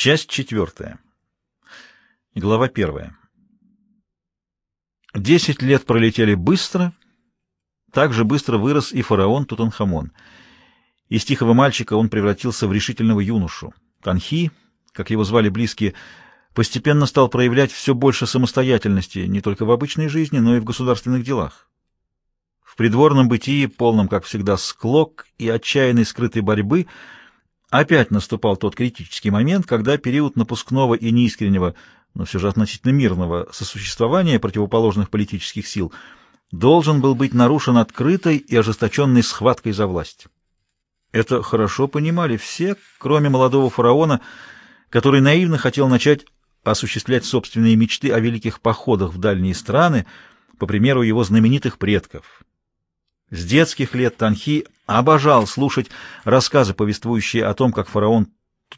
Часть четвертая. Глава первая. Десять лет пролетели быстро, так же быстро вырос и фараон Тутанхамон. Из тихого мальчика он превратился в решительного юношу. Танхи, как его звали близкие, постепенно стал проявлять все больше самостоятельности не только в обычной жизни, но и в государственных делах. В придворном бытии, полном, как всегда, склок и отчаянной скрытой борьбы, опять наступал тот критический момент, когда период напускного и неискреннего, но все же относительно мирного сосуществования противоположных политических сил должен был быть нарушен открытой и ожесточенной схваткой за власть. Это хорошо понимали все, кроме молодого фараона, который наивно хотел начать осуществлять собственные мечты о великих походах в дальние страны, по примеру его знаменитых предков. С детских лет Танхи обожал слушать рассказы, повествующие о том, как фараон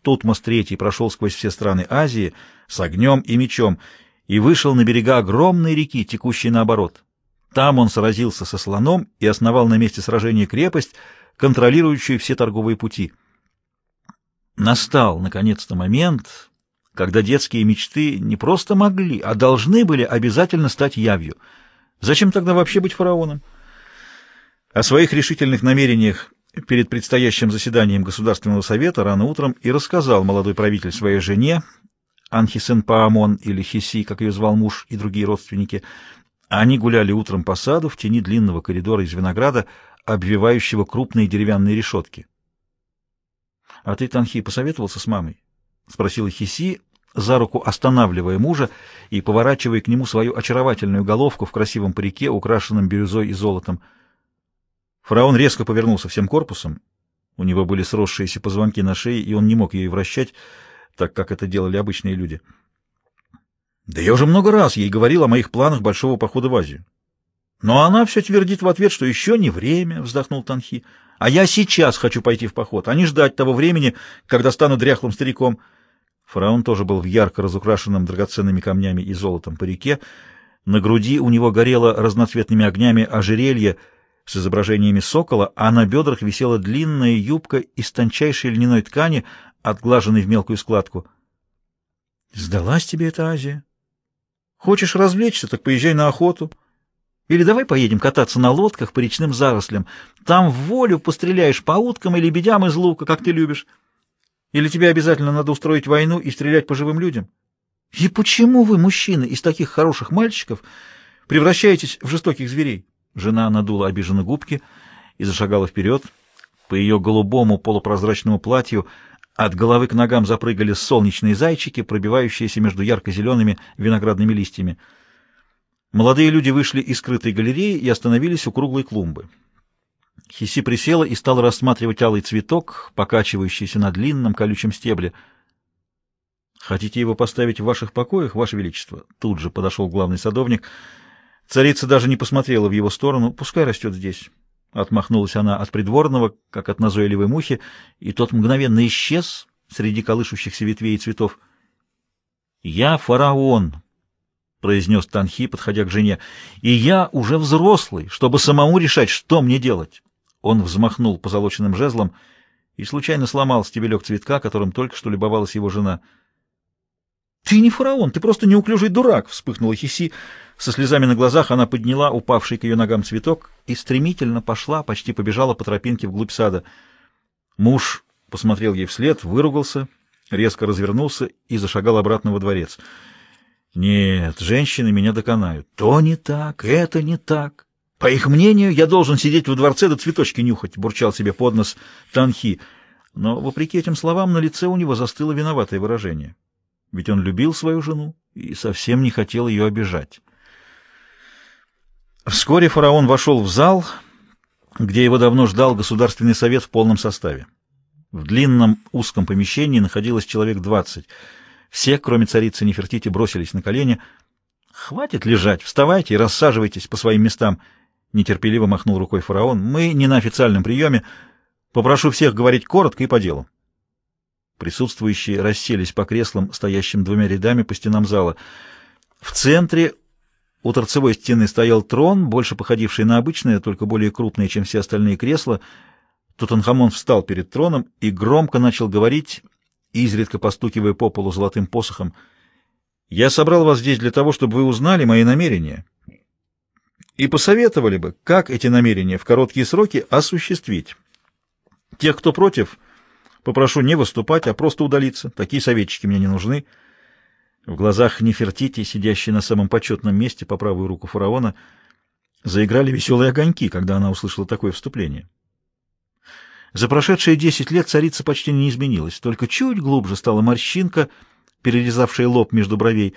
Тутмос III прошел сквозь все страны Азии с огнем и мечом и вышел на берега огромной реки, текущей наоборот. Там он сразился со слоном и основал на месте сражения крепость, контролирующую все торговые пути. Настал, наконец-то, момент, когда детские мечты не просто могли, а должны были обязательно стать явью. Зачем тогда вообще быть фараоном? О своих решительных намерениях перед предстоящим заседанием Государственного совета рано утром и рассказал молодой правитель своей жене, Анхисен Паамон или Хиси, как ее звал муж и другие родственники. Они гуляли утром по саду в тени длинного коридора из винограда, обвивающего крупные деревянные решетки. — А ты, Танхи, посоветовался с мамой? — спросила Хиси, за руку останавливая мужа и поворачивая к нему свою очаровательную головку в красивом парике, украшенном бирюзой и золотом. Фараон резко повернулся всем корпусом. У него были сросшиеся позвонки на шее, и он не мог ее вращать, так как это делали обычные люди. Да я уже много раз ей говорил о моих планах большого похода в Азию. Но она все твердит в ответ, что еще не время, — вздохнул Танхи. А я сейчас хочу пойти в поход, а не ждать того времени, когда стану дряхлым стариком. Фараон тоже был в ярко разукрашенном драгоценными камнями и золотом парике. На груди у него горело разноцветными огнями ожерелье с изображениями сокола, а на бедрах висела длинная юбка из тончайшей льняной ткани, отглаженной в мелкую складку. — Сдалась тебе эта Азия? Хочешь развлечься, так поезжай на охоту. Или давай поедем кататься на лодках по речным зарослям. Там в волю постреляешь по уткам и лебедям из лука, как ты любишь. Или тебе обязательно надо устроить войну и стрелять по живым людям? И почему вы, мужчины, из таких хороших мальчиков превращаетесь в жестоких зверей? Жена надула обиженно губки и зашагала вперед. По ее голубому полупрозрачному платью от головы к ногам запрыгали солнечные зайчики, пробивающиеся между ярко-зелеными виноградными листьями. Молодые люди вышли из скрытой галереи и остановились у круглой клумбы. Хиси присела и стала рассматривать алый цветок, покачивающийся на длинном колючем стебле. «Хотите его поставить в ваших покоях, ваше величество?» Тут же подошел главный садовник. Царица даже не посмотрела в его сторону. «Пускай растет здесь». Отмахнулась она от придворного, как от назойливой мухи, и тот мгновенно исчез среди колышущихся ветвей и цветов. «Я фараон», — произнес Танхи, подходя к жене, — «и я уже взрослый, чтобы самому решать, что мне делать». Он взмахнул позолоченным жезлом и случайно сломал стебелек цветка, которым только что любовалась его жена. — Ты не фараон, ты просто неуклюжий дурак! — вспыхнула Хиси. Со слезами на глазах она подняла упавший к ее ногам цветок и стремительно пошла, почти побежала по тропинке вглубь сада. Муж посмотрел ей вслед, выругался, резко развернулся и зашагал обратно во дворец. — Нет, женщины меня доконают. То не так, это не так. По их мнению, я должен сидеть во дворце да цветочки нюхать, — бурчал себе под нос Танхи. Но, вопреки этим словам, на лице у него застыло виноватое выражение. Ведь он любил свою жену и совсем не хотел ее обижать. Вскоре фараон вошел в зал, где его давно ждал Государственный совет в полном составе. В длинном узком помещении находилось человек двадцать. Все, кроме царицы Нефертити, бросились на колени. «Хватит лежать, вставайте и рассаживайтесь по своим местам», Нетерпеливо махнул рукой фараон. «Мы не на официальном приеме. Попрошу всех говорить коротко и по делу». Присутствующие расселись по креслам, стоящим двумя рядами по стенам зала. В центре у торцевой стены стоял трон, больше походивший на обычное, только более крупное, чем все остальные кресла. Тутанхамон встал перед троном и громко начал говорить, изредка постукивая по полу золотым посохом. «Я собрал вас здесь для того, чтобы вы узнали мои намерения и посоветовали бы, как эти намерения в короткие сроки осуществить. Тех, кто против, попрошу не выступать, а просто удалиться. Такие советчики мне не нужны». В глазах Нефертити, сидящей на самом почетном месте по правую руку фараона, заиграли веселые огоньки, когда она услышала такое вступление. За прошедшие десять лет царица почти не изменилась, только чуть глубже стала морщинка, перерезавшая лоб между бровей,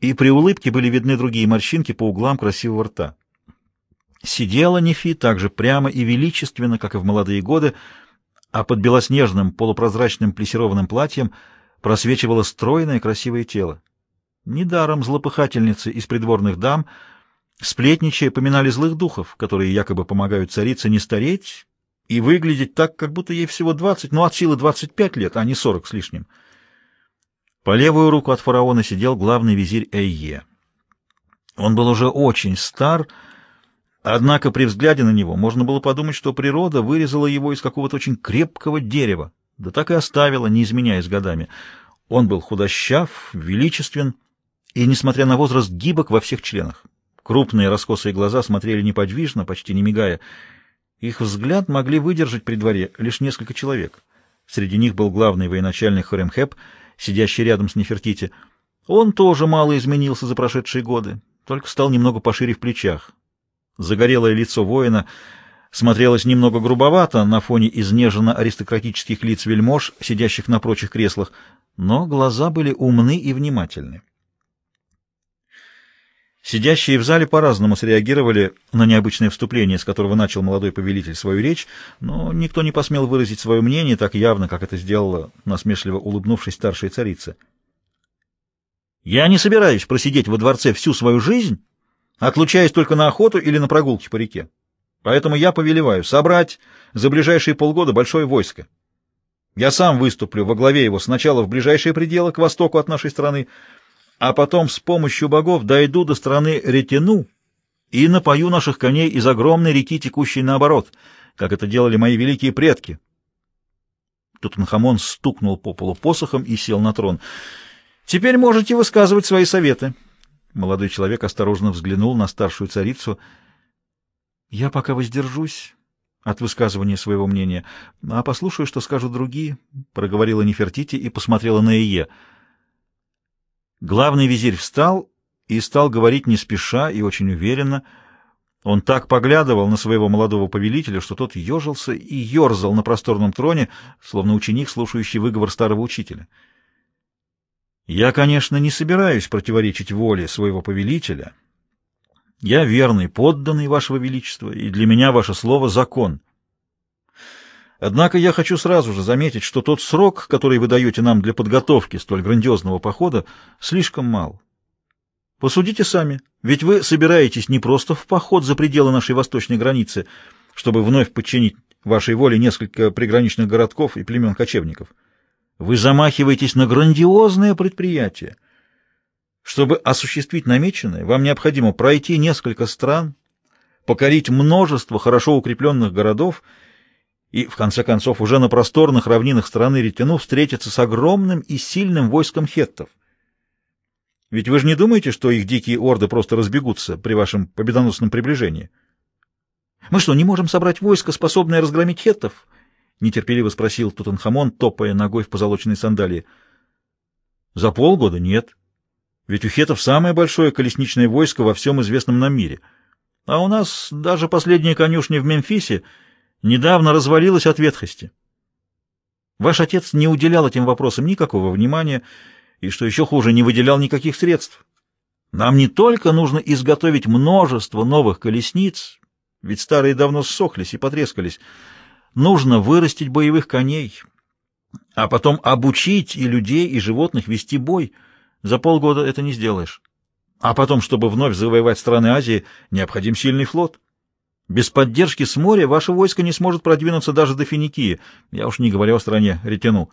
и при улыбке были видны другие морщинки по углам красивого рта. Сидела Нефи так же прямо и величественно, как и в молодые годы, а под белоснежным полупрозрачным плесированным платьем просвечивало стройное красивое тело. Недаром злопыхательницы из придворных дам, сплетничая, поминали злых духов, которые якобы помогают царице не стареть и выглядеть так, как будто ей всего двадцать, ну, от силы двадцать пять лет, а не сорок с лишним. По левую руку от фараона сидел главный визирь Эйе. Он был уже очень стар, однако при взгляде на него можно было подумать, что природа вырезала его из какого-то очень крепкого дерева, да так и оставила, не изменяясь годами. Он был худощав, величествен и, несмотря на возраст, гибок во всех членах. Крупные раскосые глаза смотрели неподвижно, почти не мигая, их взгляд могли выдержать при дворе лишь несколько человек. Среди них был главный военачальник Хоремхеп, сидящий рядом с Нефертити. Он тоже мало изменился за прошедшие годы, только стал немного пошире в плечах. Загорелое лицо воина смотрелось немного грубовато на фоне изнеженно-аристократических лиц вельмож, сидящих на прочих креслах, но глаза были умны и внимательны. Сидящие в зале по-разному среагировали на необычное вступление, с которого начал молодой повелитель свою речь, но никто не посмел выразить свое мнение так явно, как это сделала насмешливо улыбнувшись старшая царица. «Я не собираюсь просидеть во дворце всю свою жизнь, отлучаясь только на охоту или на прогулки по реке. Поэтому я повелеваю собрать за ближайшие полгода большое войско. Я сам выступлю во главе его сначала в ближайшие пределы к востоку от нашей страны, а потом с помощью богов дойду до страны Ретину и напою наших коней из огромной реки, текущей наоборот, как это делали мои великие предки. Тутанхамон стукнул по полу посохом и сел на трон. «Теперь можете высказывать свои советы». Молодой человек осторожно взглянул на старшую царицу. «Я пока воздержусь от высказывания своего мнения, а послушаю, что скажут другие», — проговорила Нефертити и посмотрела на Ие — Главный визирь встал и стал говорить не спеша и очень уверенно. Он так поглядывал на своего молодого повелителя, что тот ежился и ерзал на просторном троне, словно ученик, слушающий выговор старого учителя. «Я, конечно, не собираюсь противоречить воле своего повелителя. Я верный подданный вашего величества, и для меня ваше слово — закон». Однако я хочу сразу же заметить, что тот срок, который вы даете нам для подготовки столь грандиозного похода, слишком мал. Посудите сами, ведь вы собираетесь не просто в поход за пределы нашей восточной границы, чтобы вновь подчинить вашей воле несколько приграничных городков и племен кочевников. Вы замахиваетесь на грандиозное предприятие. Чтобы осуществить намеченное, вам необходимо пройти несколько стран, покорить множество хорошо укрепленных городов и, в конце концов, уже на просторных равнинах страны Ретину встретиться с огромным и сильным войском хеттов. Ведь вы же не думаете, что их дикие орды просто разбегутся при вашем победоносном приближении? Мы что, не можем собрать войско, способное разгромить хеттов? — нетерпеливо спросил Тутанхамон, топая ногой в позолоченной сандалии. — За полгода нет. Ведь у хетов самое большое колесничное войско во всем известном нам мире. А у нас даже последние конюшни в Мемфисе — недавно развалилась от ветхости. Ваш отец не уделял этим вопросам никакого внимания и, что еще хуже, не выделял никаких средств. Нам не только нужно изготовить множество новых колесниц, ведь старые давно ссохлись и потрескались, нужно вырастить боевых коней, а потом обучить и людей, и животных вести бой. За полгода это не сделаешь. А потом, чтобы вновь завоевать страны Азии, необходим сильный флот. Без поддержки с моря ваше войско не сможет продвинуться даже до Финикии, я уж не говорю о стране Ретину.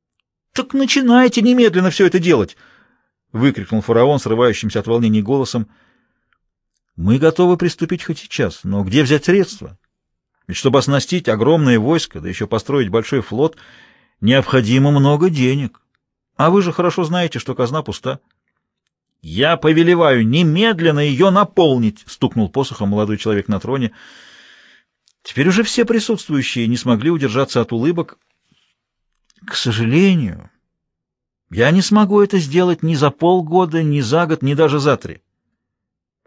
— Так начинайте немедленно все это делать! — выкрикнул фараон, срывающимся от волнений голосом. — Мы готовы приступить хоть сейчас, но где взять средства? Ведь чтобы оснастить огромное войско, да еще построить большой флот, Необходимо много денег. А вы же хорошо знаете, что казна пуста. «Я повелеваю немедленно ее наполнить!» — стукнул посохом молодой человек на троне. Теперь уже все присутствующие не смогли удержаться от улыбок. «К сожалению, я не смогу это сделать ни за полгода, ни за год, ни даже за три.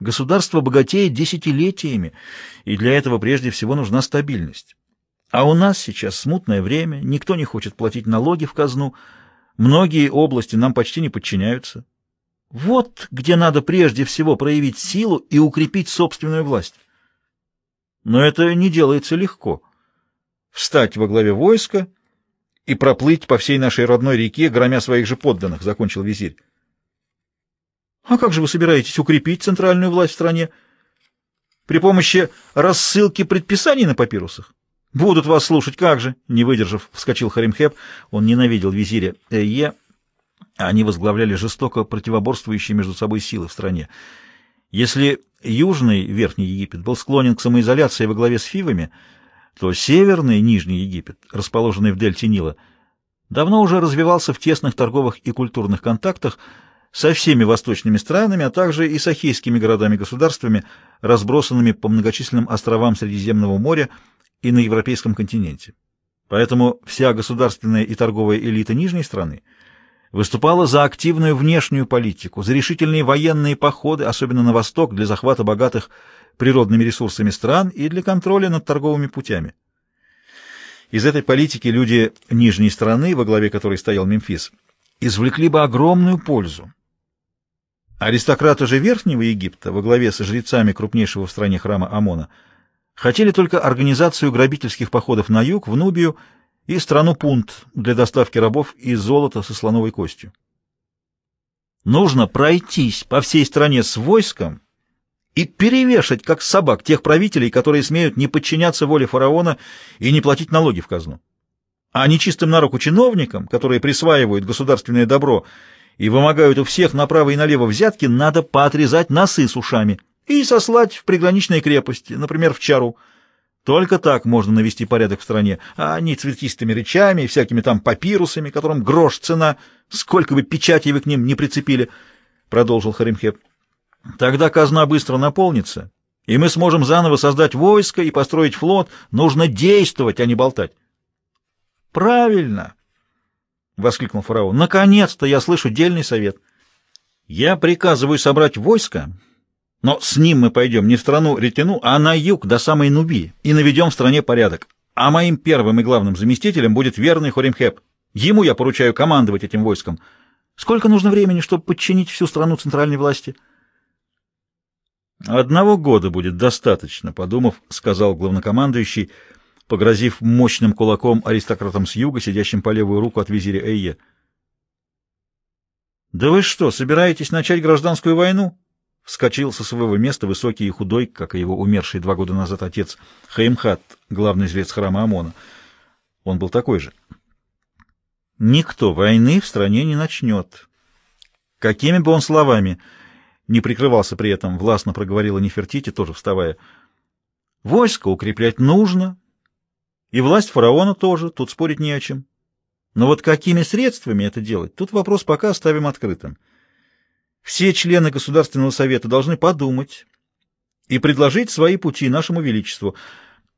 Государство богатеет десятилетиями, и для этого прежде всего нужна стабильность. А у нас сейчас смутное время, никто не хочет платить налоги в казну, многие области нам почти не подчиняются». Вот где надо прежде всего проявить силу и укрепить собственную власть. Но это не делается легко. Встать во главе войска и проплыть по всей нашей родной реке, громя своих же подданных, — закончил визирь. — А как же вы собираетесь укрепить центральную власть в стране? При помощи рассылки предписаний на папирусах? Будут вас слушать, как же? Не выдержав, вскочил Харимхеп. Он ненавидел визиря Эйе, они возглавляли жестоко противоборствующие между собой силы в стране. Если Южный, Верхний Египет, был склонен к самоизоляции во главе с Фивами, то Северный, Нижний Египет, расположенный в дельте Нила, давно уже развивался в тесных торговых и культурных контактах со всеми восточными странами, а также и с ахейскими городами-государствами, разбросанными по многочисленным островам Средиземного моря и на европейском континенте. Поэтому вся государственная и торговая элита Нижней страны выступала за активную внешнюю политику, за решительные военные походы, особенно на восток, для захвата богатых природными ресурсами стран и для контроля над торговыми путями. Из этой политики люди нижней страны, во главе которой стоял Мемфис, извлекли бы огромную пользу. Аристократы же Верхнего Египта, во главе со жрецами крупнейшего в стране храма Амона, хотели только организацию грабительских походов на юг, в Нубию и страну Пунт для доставки рабов и золота со слоновой костью. Нужно пройтись по всей стране с войском и перевешать, как собак, тех правителей, которые смеют не подчиняться воле фараона и не платить налоги в казну. А нечистым на руку чиновникам, которые присваивают государственное добро и вымогают у всех направо и налево взятки, надо поотрезать носы с ушами и сослать в приграничные крепости, например, в Чару, только так можно навести порядок в стране, а не цветистыми речами и всякими там папирусами, которым грош цена, сколько бы печати вы к ним не прицепили, — продолжил Харимхеп. Тогда казна быстро наполнится, и мы сможем заново создать войско и построить флот. Нужно действовать, а не болтать. — Правильно! — воскликнул фараон. — Наконец-то я слышу дельный совет. Я приказываю собрать войско но с ним мы пойдем не в страну Ретину, а на юг до самой Нуби и наведем в стране порядок. А моим первым и главным заместителем будет верный Хоримхеп. Ему я поручаю командовать этим войском. Сколько нужно времени, чтобы подчинить всю страну центральной власти? Одного года будет достаточно, подумав, сказал главнокомандующий, погрозив мощным кулаком аристократам с юга, сидящим по левую руку от визиря Эйе. «Да вы что, собираетесь начать гражданскую войну?» Вскочил со своего места высокий и худой, как и его умерший два года назад отец Хаимхат, главный жрец храма Амона. Он был такой же. Никто войны в стране не начнет. Какими бы он словами не прикрывался при этом, властно проговорила Нефертити, тоже вставая. Войско укреплять нужно, и власть фараона тоже, тут спорить не о чем. Но вот какими средствами это делать, тут вопрос пока оставим открытым. Все члены Государственного совета должны подумать и предложить свои пути нашему величеству.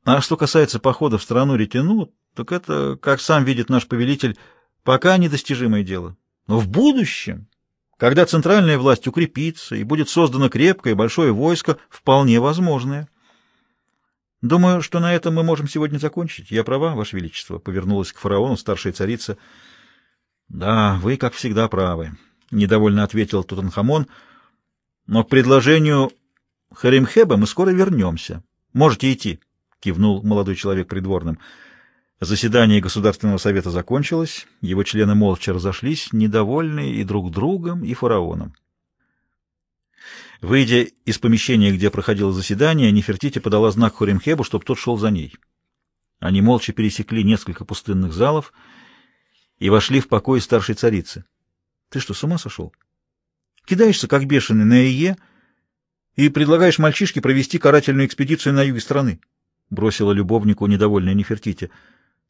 А что касается похода в страну Ретину, так это, как сам видит наш повелитель, пока недостижимое дело. Но в будущем, когда центральная власть укрепится и будет создано крепкое большое войско, вполне возможное. Думаю, что на этом мы можем сегодня закончить. Я права, Ваше Величество, — повернулась к фараону старшая царица. — Да, вы, как всегда, правы. — недовольно ответил Тутанхамон. — Но к предложению Харимхеба мы скоро вернемся. Можете идти, — кивнул молодой человек придворным. Заседание Государственного совета закончилось, его члены молча разошлись, недовольные и друг другом, и фараоном. Выйдя из помещения, где проходило заседание, Нефертити подала знак Хуримхебу, чтобы тот шел за ней. Они молча пересекли несколько пустынных залов и вошли в покой старшей царицы. Ты что, с ума сошел? Кидаешься, как бешеный, на ИЕ и предлагаешь мальчишке провести карательную экспедицию на юге страны, — бросила любовнику недовольная Нефертити.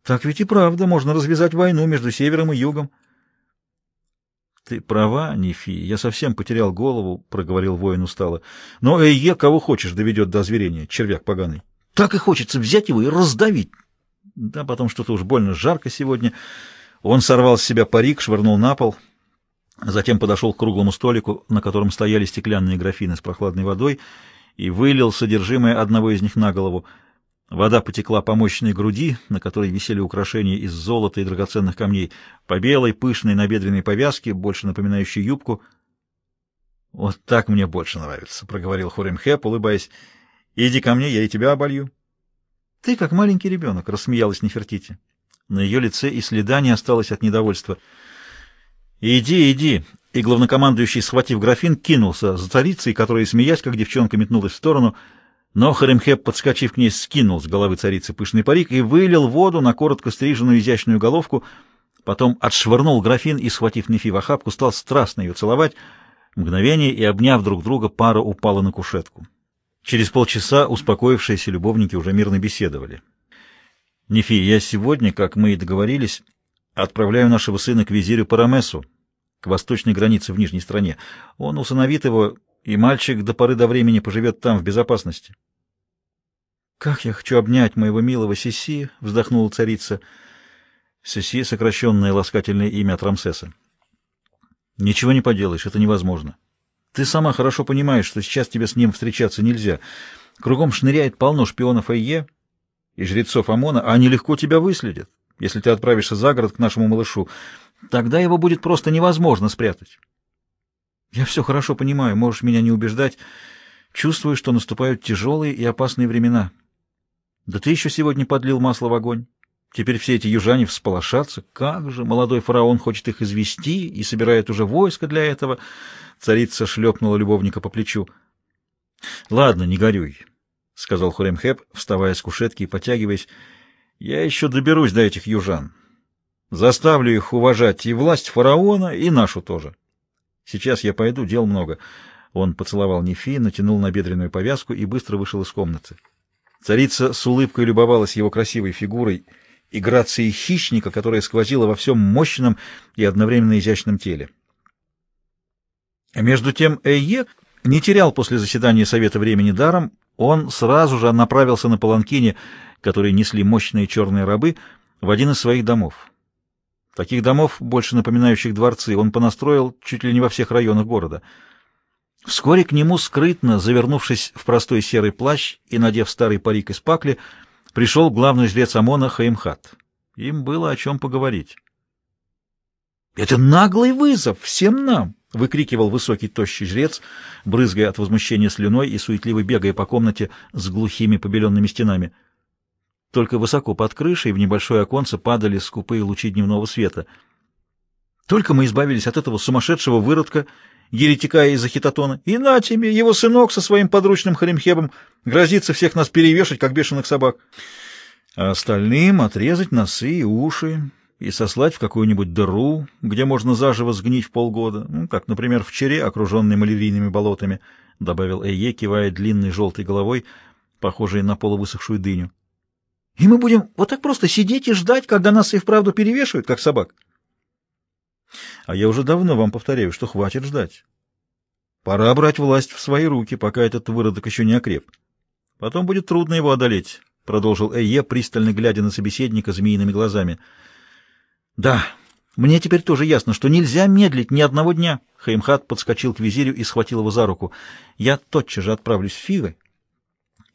Так ведь и правда, можно развязать войну между севером и югом. Ты права, Нефи, я совсем потерял голову, проговорил воин устало. Но Эйе кого хочешь доведет до озверения, червяк поганый. Так и хочется взять его и раздавить. Да потом что-то уж больно жарко сегодня. Он сорвал с себя парик, швырнул на пол, затем подошел к круглому столику, на котором стояли стеклянные графины с прохладной водой, и вылил содержимое одного из них на голову. Вода потекла по мощной груди, на которой висели украшения из золота и драгоценных камней, по белой пышной набедренной повязке, больше напоминающей юбку. «Вот так мне больше нравится», — проговорил Хоремхеп, улыбаясь. «Иди ко мне, я и тебя оболью». «Ты как маленький ребенок», — рассмеялась Нефертити. На ее лице и следа не осталось от недовольства. «Иди, иди!» И главнокомандующий, схватив графин, кинулся за царицей, которая, смеясь, как девчонка, метнулась в сторону. Но Харемхеп, подскочив к ней, скинул с головы царицы пышный парик и вылил воду на коротко стриженную изящную головку, потом отшвырнул графин и, схватив Нефи в охапку, стал страстно ее целовать. Мгновение и, обняв друг друга, пара упала на кушетку. Через полчаса успокоившиеся любовники уже мирно беседовали. Нефи, я сегодня, как мы и договорились, отправляю нашего сына к визирю Парамесу, к восточной границе в Нижней стране. Он усыновит его, и мальчик до поры до времени поживет там в безопасности. — Как я хочу обнять моего милого Сиси! — вздохнула царица. Сиси — сокращенное ласкательное имя от Рамсеса. — Ничего не поделаешь, это невозможно. Ты сама хорошо понимаешь, что сейчас тебе с ним встречаться нельзя. Кругом шныряет полно шпионов Айе, и жрецов ОМОНа, а они легко тебя выследят, если ты отправишься за город к нашему малышу. Тогда его будет просто невозможно спрятать. Я все хорошо понимаю, можешь меня не убеждать. Чувствую, что наступают тяжелые и опасные времена. Да ты еще сегодня подлил масло в огонь. Теперь все эти южане всполошатся. Как же молодой фараон хочет их извести и собирает уже войско для этого. Царица шлепнула любовника по плечу. — Ладно, не горюй. — сказал Хуремхеп, вставая с кушетки и потягиваясь. — Я еще доберусь до этих южан. Заставлю их уважать и власть фараона, и нашу тоже. Сейчас я пойду, дел много. Он поцеловал Нефи, натянул набедренную повязку и быстро вышел из комнаты. Царица с улыбкой любовалась его красивой фигурой и грацией хищника, которая сквозила во всем мощном и одновременно изящном теле. Между тем Эйе не терял после заседания Совета времени даром, он сразу же направился на паланкине, которые несли мощные черные рабы, в один из своих домов. Таких домов, больше напоминающих дворцы, он понастроил чуть ли не во всех районах города. Вскоре к нему, скрытно завернувшись в простой серый плащ и надев старый парик из пакли, пришел главный жрец ОМОНа Хаимхат. Им было о чем поговорить. «Это наглый вызов всем нам!» — выкрикивал высокий тощий жрец, брызгая от возмущения слюной и суетливо бегая по комнате с глухими побеленными стенами. Только высоко под крышей в небольшое оконце падали скупые лучи дневного света. Только мы избавились от этого сумасшедшего выродка, еретика из Ахитотона, и на тебе, его сынок со своим подручным Харимхебом грозится всех нас перевешать, как бешеных собак, а остальным отрезать носы и уши, и сослать в какую-нибудь дыру, где можно заживо сгнить в полгода, ну, как, например, в Чере, окруженной малярийными болотами, — добавил Эйе, кивая длинной желтой головой, похожей на полувысохшую дыню. — И мы будем вот так просто сидеть и ждать, когда нас и вправду перевешивают, как собак? — А я уже давно вам повторяю, что хватит ждать. Пора брать власть в свои руки, пока этот выродок еще не окреп. Потом будет трудно его одолеть, — продолжил Эйе, пристально глядя на собеседника змеиными глазами. — да, мне теперь тоже ясно, что нельзя медлить ни одного дня. Хаимхат подскочил к визирю и схватил его за руку. Я тотчас же отправлюсь в Фивы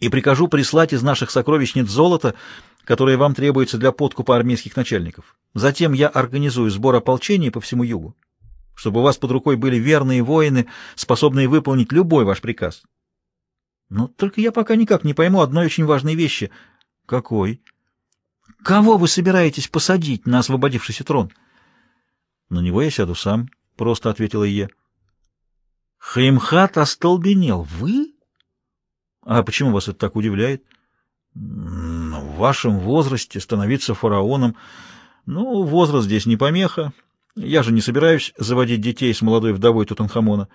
и прикажу прислать из наших сокровищниц золото, которое вам требуется для подкупа армейских начальников. Затем я организую сбор ополчения по всему югу, чтобы у вас под рукой были верные воины, способные выполнить любой ваш приказ. Но только я пока никак не пойму одной очень важной вещи. Какой? Кого вы собираетесь посадить на освободившийся трон? На него я сяду сам, — просто ответила Е. Хаимхат остолбенел. Вы? А почему вас это так удивляет? В вашем возрасте становиться фараоном... Ну, возраст здесь не помеха. Я же не собираюсь заводить детей с молодой вдовой Тутанхамона.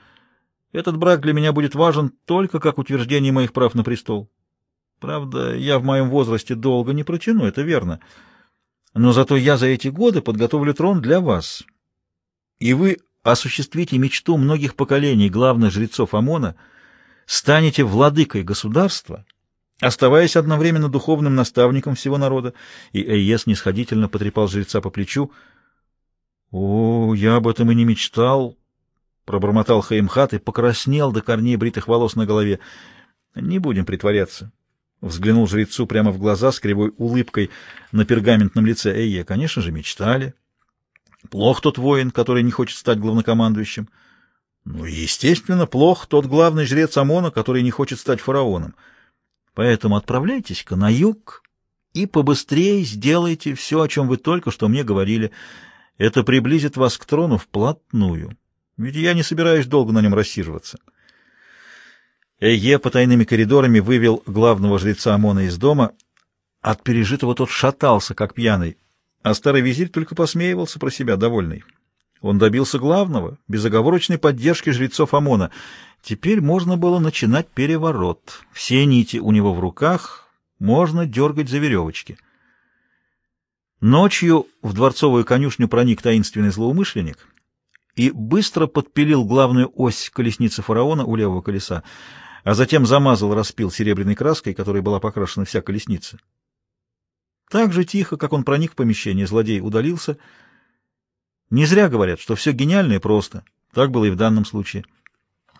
Этот брак для меня будет важен только как утверждение моих прав на престол. Правда, я в моем возрасте долго не протяну, это верно. Но зато я за эти годы подготовлю трон для вас. И вы осуществите мечту многих поколений главных жрецов Амона, станете владыкой государства, оставаясь одновременно духовным наставником всего народа. И Эйес нисходительно потрепал жреца по плечу. — О, я об этом и не мечтал, — пробормотал Хаимхат и покраснел до корней бритых волос на голове. — Не будем притворяться. Взглянул жрецу прямо в глаза с кривой улыбкой на пергаментном лице Эйе. Конечно же, мечтали. Плох тот воин, который не хочет стать главнокомандующим. Ну, естественно, плох тот главный жрец Амона, который не хочет стать фараоном. Поэтому отправляйтесь-ка на юг и побыстрее сделайте все, о чем вы только что мне говорили. Это приблизит вас к трону вплотную. Ведь я не собираюсь долго на нем рассиживаться. Эйе по тайными коридорами вывел главного жреца Амона из дома. От пережитого тот шатался, как пьяный, а старый визирь только посмеивался про себя, довольный. Он добился главного, безоговорочной поддержки жрецов Амона. Теперь можно было начинать переворот. Все нити у него в руках, можно дергать за веревочки. Ночью в дворцовую конюшню проник таинственный злоумышленник и быстро подпилил главную ось колесницы фараона у левого колеса а затем замазал распил серебряной краской, которой была покрашена вся колесница. Так же тихо, как он проник в помещение, злодей удалился. Не зря говорят, что все гениально и просто. Так было и в данном случае.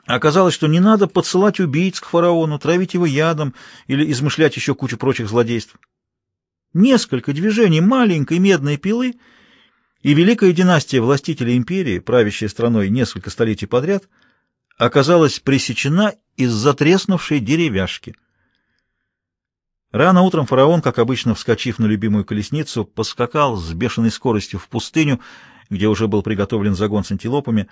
Оказалось, что не надо подсылать убийц к фараону, травить его ядом или измышлять еще кучу прочих злодейств. Несколько движений маленькой медной пилы, и великая династия властителей империи, правящая страной несколько столетий подряд, оказалась пресечена из затреснувшей деревяшки. Рано утром фараон, как обычно, вскочив на любимую колесницу, поскакал с бешеной скоростью в пустыню, где уже был приготовлен загон с антилопами.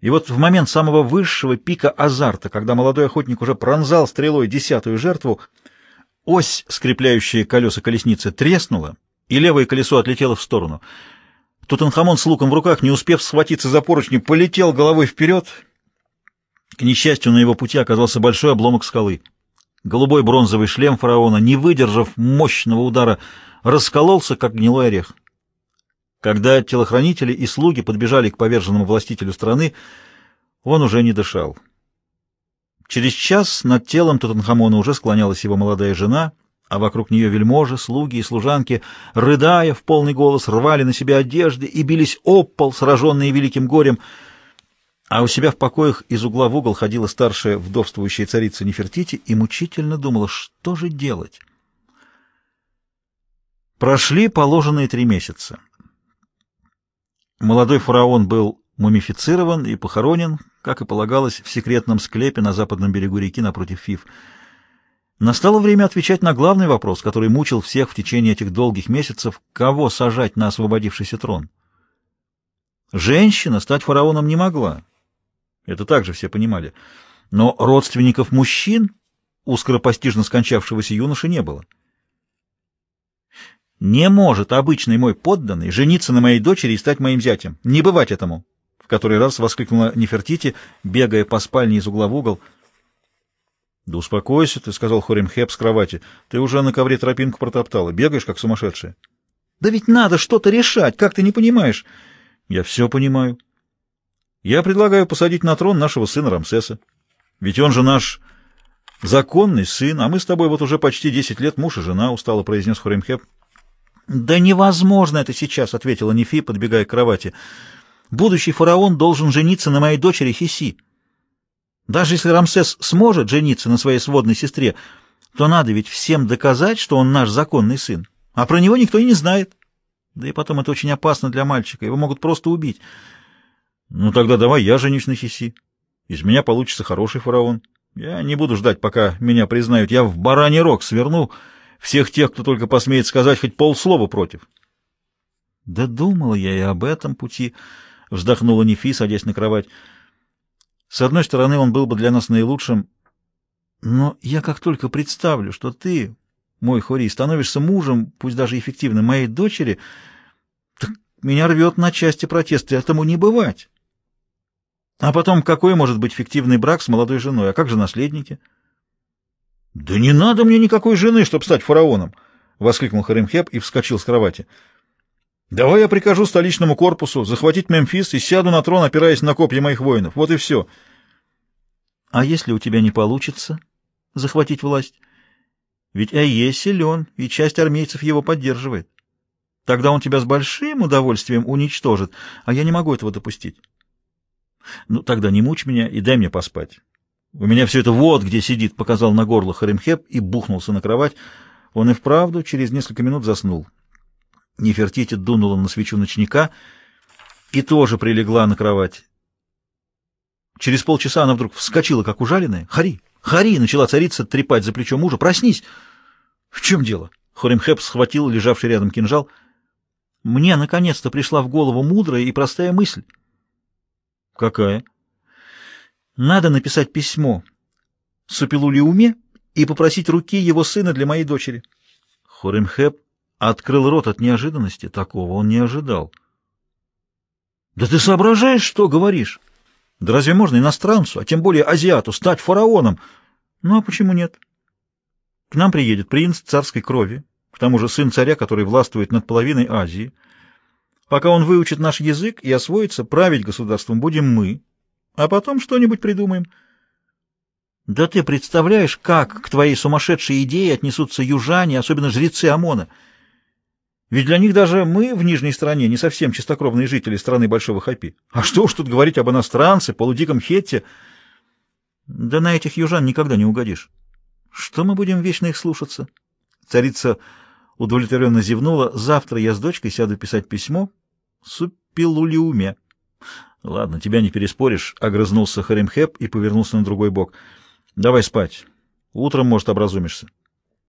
И вот в момент самого высшего пика азарта, когда молодой охотник уже пронзал стрелой десятую жертву, ось, скрепляющая колеса колесницы, треснула, и левое колесо отлетело в сторону. Тутанхамон с луком в руках, не успев схватиться за поручни, полетел головой вперед — к несчастью, на его пути оказался большой обломок скалы. Голубой бронзовый шлем фараона, не выдержав мощного удара, раскололся, как гнилой орех. Когда телохранители и слуги подбежали к поверженному властителю страны, он уже не дышал. Через час над телом Тутанхамона уже склонялась его молодая жена, а вокруг нее вельможи, слуги и служанки, рыдая в полный голос, рвали на себя одежды и бились об пол, сраженные великим горем — а у себя в покоях из угла в угол ходила старшая вдовствующая царица Нефертити и мучительно думала, что же делать. Прошли положенные три месяца. Молодой фараон был мумифицирован и похоронен, как и полагалось, в секретном склепе на западном берегу реки напротив Фив. Настало время отвечать на главный вопрос, который мучил всех в течение этих долгих месяцев, кого сажать на освободившийся трон. Женщина стать фараоном не могла, это также все понимали. Но родственников мужчин у скоропостижно скончавшегося юноши не было. «Не может обычный мой подданный жениться на моей дочери и стать моим зятем. Не бывать этому!» В который раз воскликнула Нефертити, бегая по спальне из угла в угол. «Да успокойся ты», — сказал Хоримхеп с кровати. «Ты уже на ковре тропинку протоптала. Бегаешь, как сумасшедшая». «Да ведь надо что-то решать, как ты не понимаешь?» «Я все понимаю. Я предлагаю посадить на трон нашего сына Рамсеса. Ведь он же наш законный сын, а мы с тобой вот уже почти десять лет муж и жена, — устало произнес Хоремхеп. — Да невозможно это сейчас, — ответила Нефи, подбегая к кровати. — Будущий фараон должен жениться на моей дочери Хиси. Даже если Рамсес сможет жениться на своей сводной сестре, то надо ведь всем доказать, что он наш законный сын. А про него никто и не знает. Да и потом это очень опасно для мальчика, его могут просто убить. Ну тогда давай я женюсь на Хиси. Из меня получится хороший фараон. Я не буду ждать, пока меня признают. Я в бараний рог сверну всех тех, кто только посмеет сказать хоть полслова против. Да думала я и об этом пути, вздохнула Нефи, садясь на кровать. С одной стороны, он был бы для нас наилучшим, но я как только представлю, что ты, мой Хори, становишься мужем, пусть даже эффективным, моей дочери, так меня рвет на части протест, этому не бывать. А потом, какой может быть фиктивный брак с молодой женой? А как же наследники? Да не надо мне никакой жены, чтобы стать фараоном. — воскликнул Харимхеп и вскочил с кровати. «Давай я прикажу столичному корпусу захватить Мемфис и сяду на трон, опираясь на копья моих воинов. Вот и все». «А если у тебя не получится захватить власть? Ведь Айе силен, и часть армейцев его поддерживает. Тогда он тебя с большим удовольствием уничтожит, а я не могу этого допустить». «Ну, тогда не мучь меня и дай мне поспать. У меня все это вот где сидит», — показал на горло Харимхеп и бухнулся на кровать. Он и вправду через несколько минут заснул. Нефертити дунула на свечу ночника и тоже прилегла на кровать. Через полчаса она вдруг вскочила, как ужаленная. «Хари! Хари!» — начала царица трепать за плечо мужа. «Проснись!» «В чем дело?» Хоримхеп схватил лежавший рядом кинжал. «Мне, наконец-то, пришла в голову мудрая и простая мысль». «Какая?» «Надо написать письмо Супилулиуме и попросить руки его сына для моей дочери». Хоримхеп открыл рот от неожиданности. Такого он не ожидал. «Да ты соображаешь, что говоришь? Да разве можно иностранцу, а тем более азиату, стать фараоном? Ну а почему нет? К нам приедет принц царской крови, к тому же сын царя, который властвует над половиной Азии. Пока он выучит наш язык и освоится, править государством будем мы, а потом что-нибудь придумаем». Да ты представляешь, как к твоей сумасшедшей идее отнесутся южане, особенно жрецы ОМОНа? Ведь для них даже мы в Нижней стране не совсем чистокровные жители страны Большого Хапи. А что уж тут говорить об иностранце, полудиком хетте. Да на этих южан никогда не угодишь. Что мы будем вечно их слушаться? Царица удовлетворенно зевнула. Завтра я с дочкой сяду писать письмо Супилулиуме. Ладно, тебя не переспоришь, — огрызнулся Харимхеп и повернулся на другой бок. Давай спать. Утром, может, образумишься.